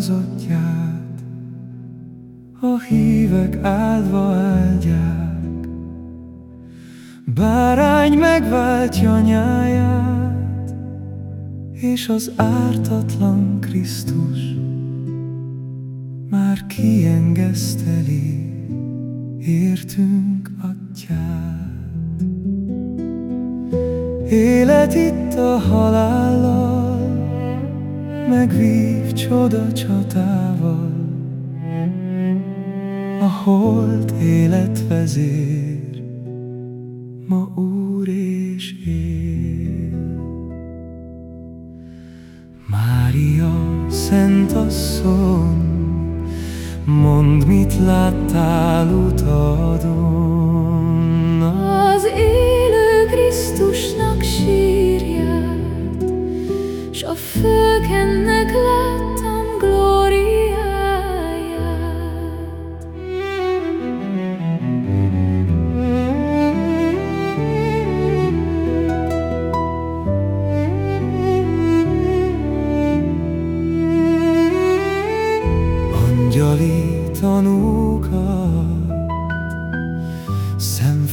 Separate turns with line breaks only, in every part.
áldozottját, a hívek áldva áldják. Bárány megváltja nyáját, és az ártatlan Krisztus már kiengeszteli értünk atyát. Élet itt a halállal, megvív csoda csatával, a holt életvezér, ma úr és él. Mária, Szent Asszony, Mondd, mit láttál utadon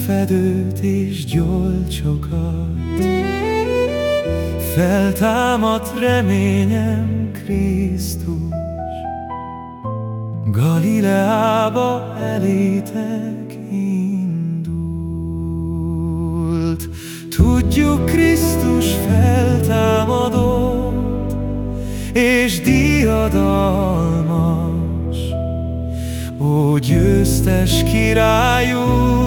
Szemfedőt és gyolcsokat Feltámadt reményem Krisztus. Galileába elétek indult. Tudjuk Krisztus feltámadott És diadalmas. Ó győztes királyunk,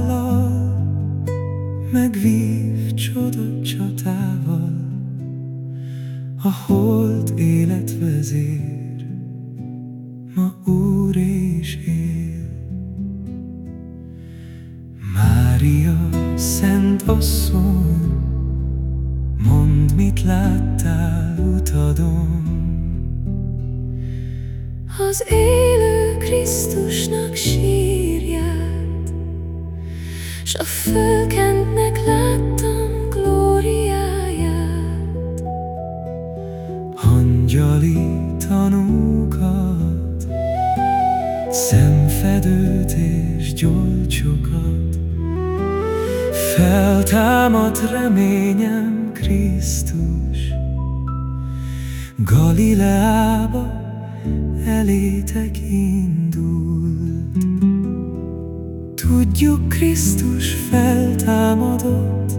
megvív csoda csatával, a hold életvezér, ma úr és él. Mária, Szent Asszony, mondd, mit láttál utadon.
Az élő Krisztusnak sírját, S a fölkentnek
Angyali tanúkat, szemfedőt és gyolcsokat, feltámadt reményem Krisztus, Galileába elétek indult. Tudjuk, Krisztus feltámadott,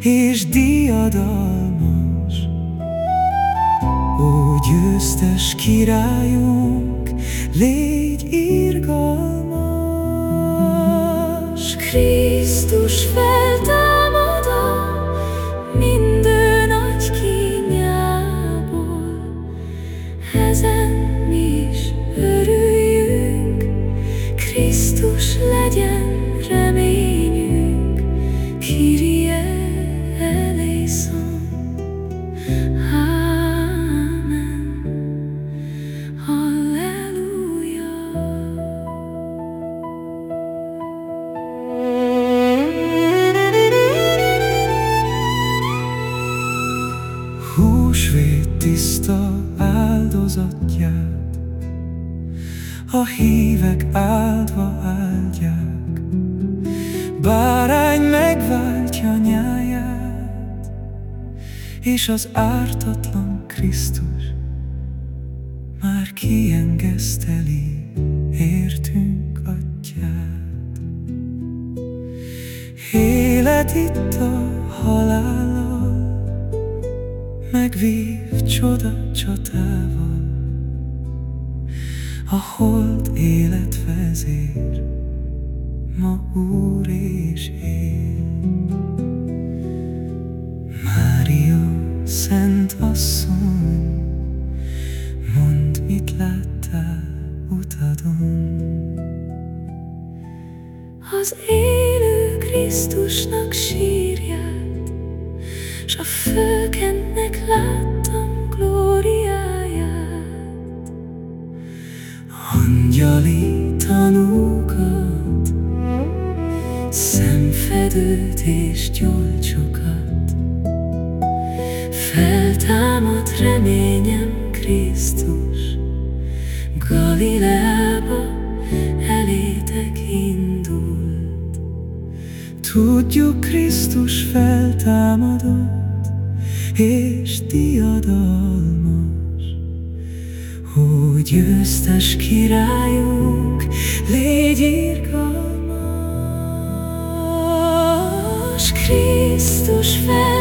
és diadalmas, győztes királyunk, légy irgalmas.
Krisztus feltámadott
a hívek áldva áldják, bárány megváltja nyáját, és az ártatlan Krisztus már kiengeszteli értünk atyát. Élet itt a halállal, megvív csoda csatával, a hold élet vezér, ma Úr és én. Mária, Szent Asszony, mondd, mit láttál utadon.
Az élő Krisztusnak Krisztus, Galileába elétek indult.
Tudjuk Krisztus feltámadott, és diadalmat. Ó, győztes királyunk, légy irgalmas,
Krisztus feltámada,